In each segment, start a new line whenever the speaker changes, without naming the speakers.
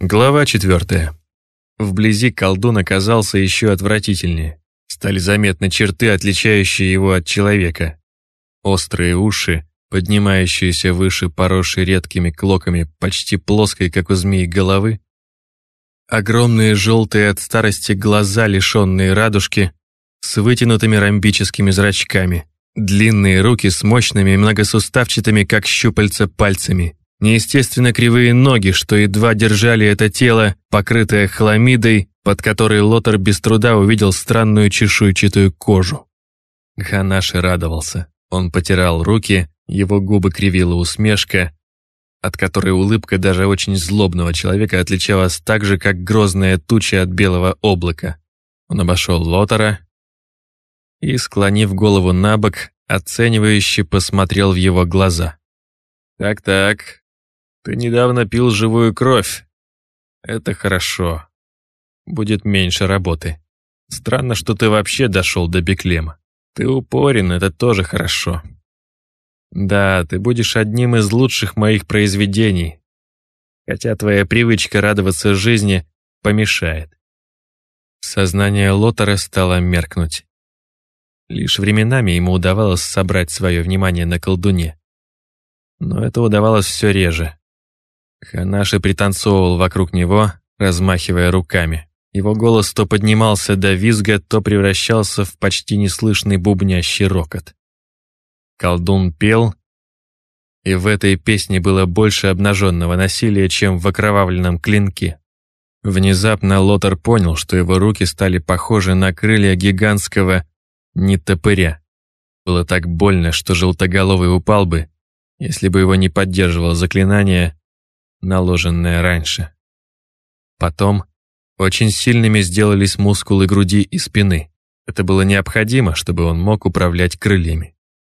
Глава четвертая. Вблизи колдун оказался еще отвратительнее. Стали заметны черты, отличающие его от человека. Острые уши, поднимающиеся выше поросшей редкими клоками почти плоской, как у змеи, головы. Огромные желтые от старости глаза, лишенные радужки, с вытянутыми ромбическими зрачками. Длинные руки с мощными многосуставчатыми, как щупальца, пальцами неестественно кривые ноги, что едва держали это тело, покрытое хламидой, под которой Лотер без труда увидел странную чешуйчатую кожу. Ганаши радовался. Он потирал руки, его губы кривила усмешка, от которой улыбка даже очень злобного человека отличалась так же, как грозная туча от белого облака. Он обошел Лотера и, склонив голову на бок, оценивающе посмотрел в его глаза. «Так-так, ты недавно пил живую кровь. Это хорошо. Будет меньше работы. Странно, что ты вообще дошел до Беклема. Ты упорен, это тоже хорошо. Да, ты будешь одним из лучших моих произведений. Хотя твоя привычка радоваться жизни помешает. Сознание Лотера стало меркнуть. Лишь временами ему удавалось собрать свое внимание на колдуне. Но это удавалось все реже. Ханаши пританцовывал вокруг него, размахивая руками. Его голос то поднимался до визга, то превращался в почти неслышный бубнящий рокот. Колдун пел, и в этой песне было больше обнаженного насилия, чем в окровавленном клинке. Внезапно Лотар понял, что его руки стали похожи на крылья гигантского нетопыря. Было так больно, что желтоголовый упал бы, если бы его не поддерживало заклинание наложенное раньше. Потом очень сильными сделались мускулы груди и спины. Это было необходимо, чтобы он мог управлять крыльями.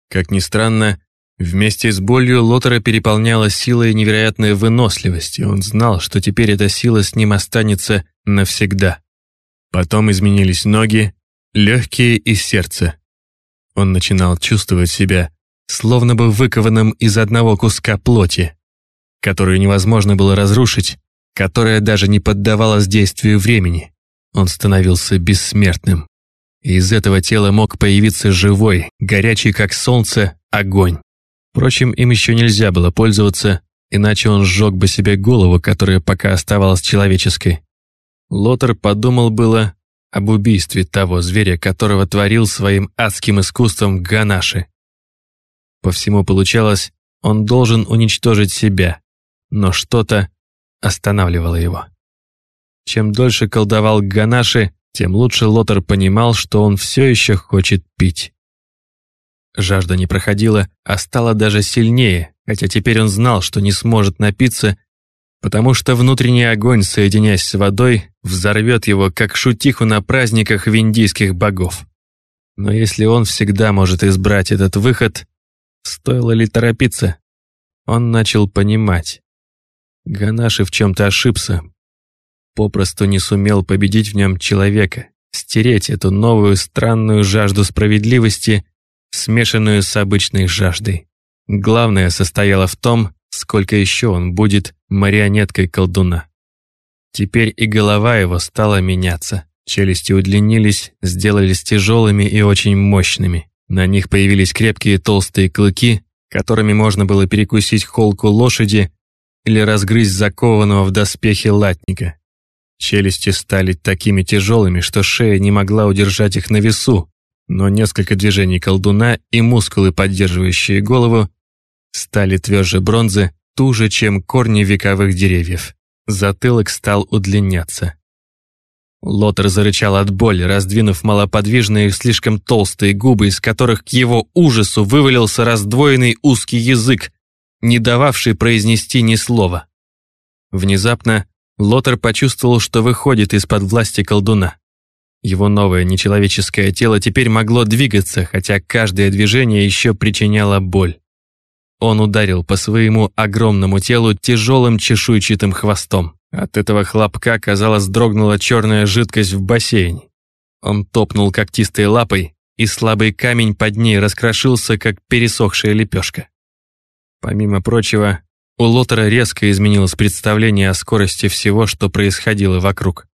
Как ни странно, вместе с болью Лотера переполняла сила и невероятная выносливость, и он знал, что теперь эта сила с ним останется навсегда. Потом изменились ноги, легкие и сердце. Он начинал чувствовать себя словно бы выкованным из одного куска плоти которую невозможно было разрушить, которая даже не поддавалась действию времени. Он становился бессмертным. Из этого тела мог появиться живой, горячий как солнце, огонь. Впрочем, им еще нельзя было пользоваться, иначе он сжег бы себе голову, которая пока оставалась человеческой. Лотер подумал было об убийстве того зверя, которого творил своим адским искусством Ганаши. По всему получалось, он должен уничтожить себя, но что-то останавливало его. Чем дольше колдовал Ганаши, тем лучше Лотер понимал, что он все еще хочет пить. Жажда не проходила, а стала даже сильнее, хотя теперь он знал, что не сможет напиться, потому что внутренний огонь, соединяясь с водой, взорвет его, как шутиху на праздниках виндийских богов. Но если он всегда может избрать этот выход, стоило ли торопиться? Он начал понимать. Ганаши в чем-то ошибся. Попросту не сумел победить в нем человека, стереть эту новую странную жажду справедливости, смешанную с обычной жаждой. Главное состояло в том, сколько еще он будет марионеткой колдуна. Теперь и голова его стала меняться. Челюсти удлинились, сделались тяжелыми и очень мощными. На них появились крепкие толстые клыки, которыми можно было перекусить холку лошади или разгрызть закованного в доспехи латника. Челюсти стали такими тяжелыми, что шея не могла удержать их на весу, но несколько движений колдуна и мускулы, поддерживающие голову, стали тверже бронзы, туже, чем корни вековых деревьев. Затылок стал удлиняться. Лотер зарычал от боли, раздвинув малоподвижные слишком толстые губы, из которых к его ужасу вывалился раздвоенный узкий язык, не дававший произнести ни слова. Внезапно Лотер почувствовал, что выходит из-под власти колдуна. Его новое нечеловеческое тело теперь могло двигаться, хотя каждое движение еще причиняло боль. Он ударил по своему огромному телу тяжелым чешуйчатым хвостом. От этого хлопка, казалось, дрогнула черная жидкость в бассейне. Он топнул когтистой лапой, и слабый камень под ней раскрошился, как пересохшая лепешка. Помимо прочего, У Лотера резко изменилось представление о скорости всего, что происходило вокруг.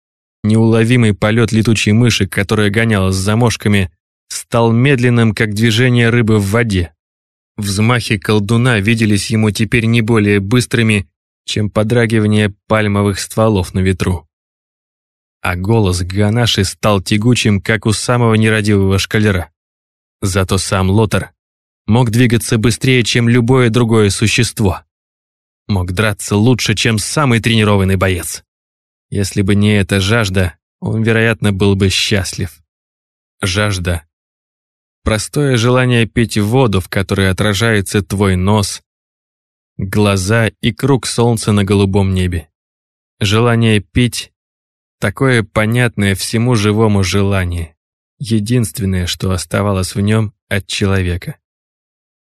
Неуловимый полет летучей мыши, которая гонялась за мошками, стал медленным, как движение рыбы в воде. Взмахи колдуна виделись ему теперь не более быстрыми, чем подрагивание пальмовых стволов на ветру. А голос Ганаши стал тягучим, как у самого нерадивого шкалера. Зато сам Лотер мог двигаться быстрее, чем любое другое существо мог драться лучше, чем самый тренированный боец. Если бы не эта жажда, он, вероятно, был бы счастлив. Жажда. Простое желание пить воду, в которой отражается твой нос, глаза и круг солнца на голубом небе. Желание пить — такое понятное всему живому желание, единственное, что оставалось в нем от человека.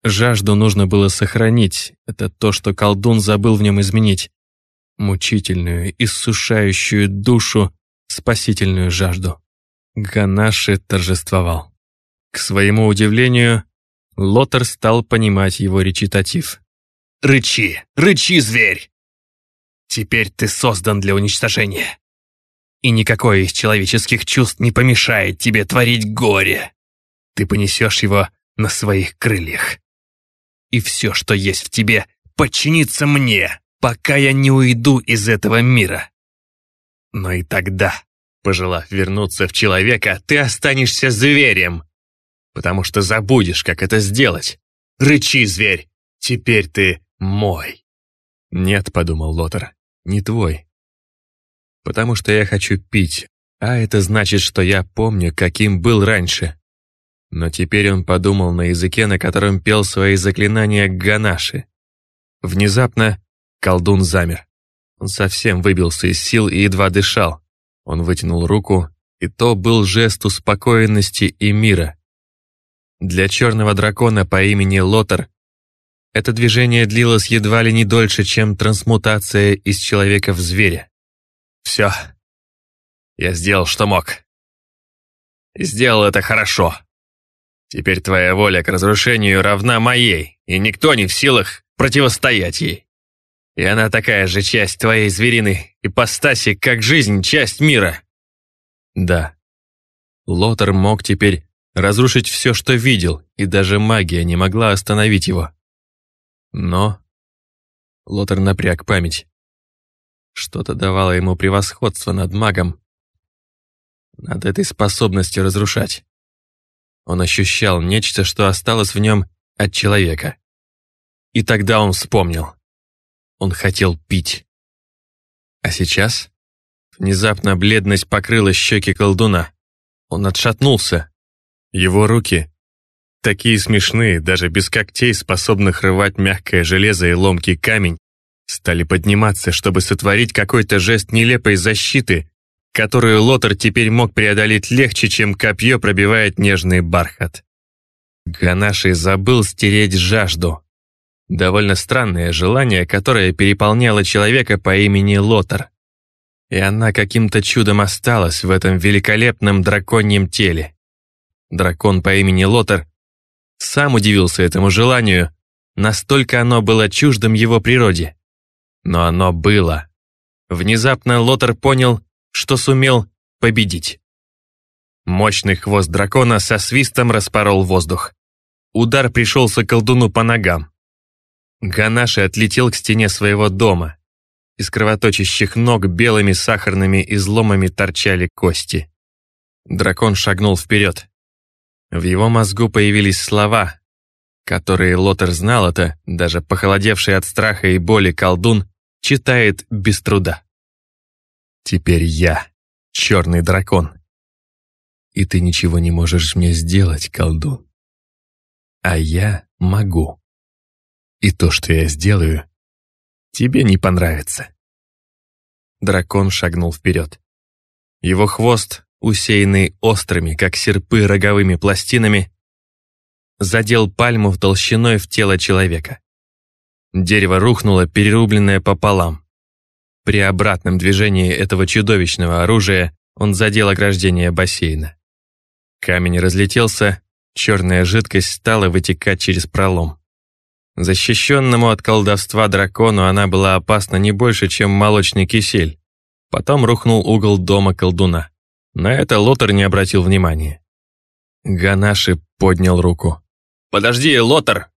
Жажду нужно было сохранить, это то, что колдун забыл в нем изменить. Мучительную, иссушающую душу, спасительную жажду. Ганаши торжествовал. К своему удивлению, Лотер стал понимать его речитатив.
«Рычи! Рычи, зверь! Теперь ты создан для уничтожения. И никакое из человеческих чувств не помешает тебе творить горе. Ты понесешь его на своих крыльях и все, что есть в тебе, подчинится мне, пока я не уйду из этого мира. Но и тогда, пожелав вернуться в человека, ты останешься зверем, потому что забудешь, как это сделать. Рычи, зверь, теперь ты мой.
Нет, подумал Лотер, не твой. Потому что я хочу пить, а это значит, что я помню, каким был раньше. Но теперь он подумал на языке, на котором пел свои заклинания Ганаши. Внезапно колдун замер. Он совсем выбился из сил и едва дышал. Он вытянул руку, и то был жест успокоенности и мира. Для черного дракона по имени Лотар это движение длилось едва ли не дольше, чем трансмутация из человека в зверя.
«Все. Я сделал, что мог. И сделал это хорошо», Теперь твоя воля к разрушению равна моей, и никто не в силах противостоять ей. И она такая же часть твоей звериной ипостаси, как жизнь, часть мира.
Да. Лотер мог теперь разрушить все, что видел, и даже магия не могла остановить его. Но... Лотер напряг память. Что-то давало ему превосходство над магом, над этой способностью разрушать. Он ощущал нечто, что осталось в нем от человека. И тогда он вспомнил. Он хотел пить. А сейчас? Внезапно бледность покрыла щеки колдуна. Он отшатнулся. Его руки, такие смешные, даже без когтей, способных рвать мягкое железо и ломкий камень, стали подниматься, чтобы сотворить какой-то жест нелепой защиты, которую Лотер теперь мог преодолеть легче, чем копье пробивает нежный бархат. Ганаши забыл стереть жажду. Довольно странное желание, которое переполняло человека по имени Лотер. И она каким-то чудом осталась в этом великолепном драконьем теле. Дракон по имени Лотер сам удивился этому желанию, настолько оно было чуждым его природе. Но оно было. Внезапно Лотер понял, что сумел победить. Мощный хвост дракона со свистом распорол воздух. Удар пришелся колдуну по ногам. Ганаши отлетел к стене своего дома. Из кровоточащих ног белыми сахарными изломами торчали кости. Дракон шагнул вперед. В его мозгу появились слова, которые Лотер знал это, даже похолодевший от страха и боли колдун, читает без труда. Теперь я черный дракон. И ты ничего не можешь мне сделать, колдун. А я могу. И то, что я сделаю, тебе не понравится. Дракон шагнул вперед. Его хвост, усеянный острыми, как серпы, роговыми пластинами, задел пальму в толщиной в тело человека. Дерево рухнуло, перерубленное пополам. При обратном движении этого чудовищного оружия он задел ограждение бассейна. Камень разлетелся, черная жидкость стала вытекать через пролом. Защищенному от колдовства дракону она была опасна не больше, чем молочный кисель. Потом рухнул угол дома колдуна. На это Лотар не обратил внимания. Ганаши поднял руку.
«Подожди, Лотар!»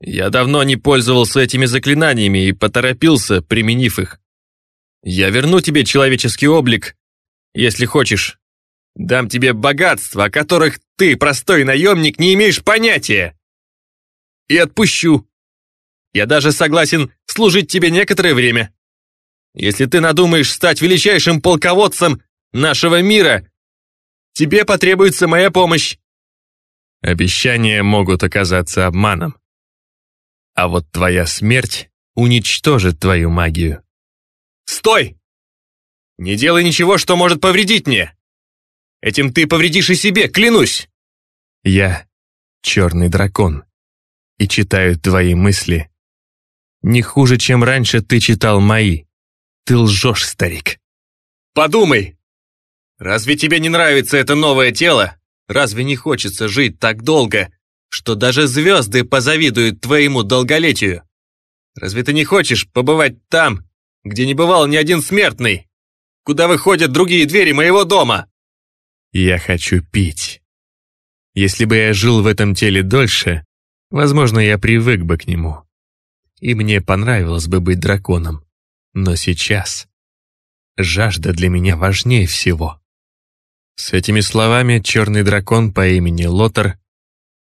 «Я давно не пользовался этими заклинаниями и поторопился, применив их. Я верну тебе человеческий облик, если хочешь. Дам тебе богатства, о которых ты, простой наемник, не имеешь понятия. И отпущу. Я даже согласен служить тебе некоторое время. Если ты надумаешь стать величайшим полководцем нашего мира, тебе потребуется моя помощь.
Обещания могут оказаться обманом. А вот твоя смерть уничтожит твою магию.
Стой! Не делай ничего, что может повредить мне. Этим ты повредишь и себе, клянусь.
Я черный дракон и читаю твои мысли. Не хуже, чем раньше ты читал мои. Ты лжешь, старик.
Подумай! Разве тебе не нравится это новое тело? Разве не хочется жить так долго, что даже звезды позавидуют твоему долголетию? Разве ты не хочешь побывать там, где не бывал ни один смертный? Куда выходят другие двери моего дома?
Я хочу пить. Если бы я жил в этом теле дольше, возможно, я привык бы к нему. И мне понравилось бы быть драконом. Но сейчас жажда для меня важнее всего. С этими словами черный дракон по имени Лотар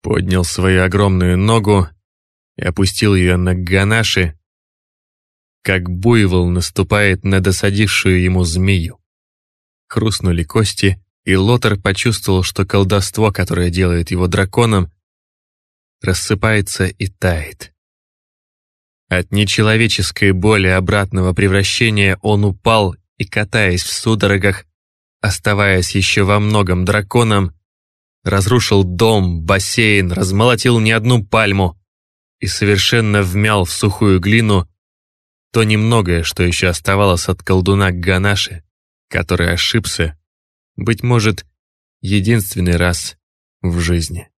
поднял свою огромную ногу и опустил ее на ганаши, как буйвол наступает на досадившую ему змею. Хрустнули кости, и Лотар почувствовал, что колдовство, которое делает его драконом, рассыпается и тает. От нечеловеческой боли обратного превращения он упал и, катаясь в судорогах, оставаясь еще во многом драконом, разрушил дом, бассейн, размолотил не одну пальму и совершенно вмял в сухую глину то немногое, что еще оставалось от колдуна Ганаши, который ошибся, быть может, единственный раз в жизни.